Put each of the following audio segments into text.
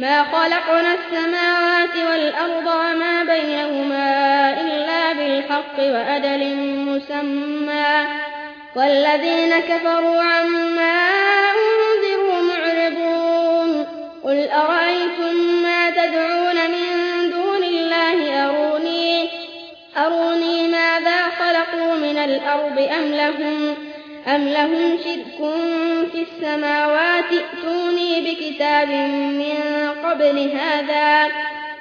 ما خلقنا السماوات والأرض وما بينهما إلا بالحق وأدل مسمى. والذين كفروا عما أنذروا معرضون. قل أرأيتم ما تدعون من دون الله؟ أروني, أروني ماذا خلقوا من الأرض أم لهم, أم لهم شرك في السماوات؟ ائتوني بكتاب من قبل هذا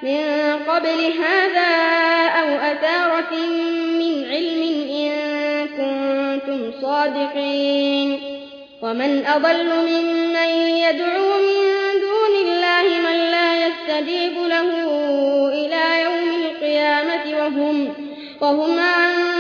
من قبل هذا أو أثارة من علم إن كنتم صادقين. ومن أضل ممن يدعو من دون الله من لا يستجيب له إلى يوم القيامة وهم, وهم عن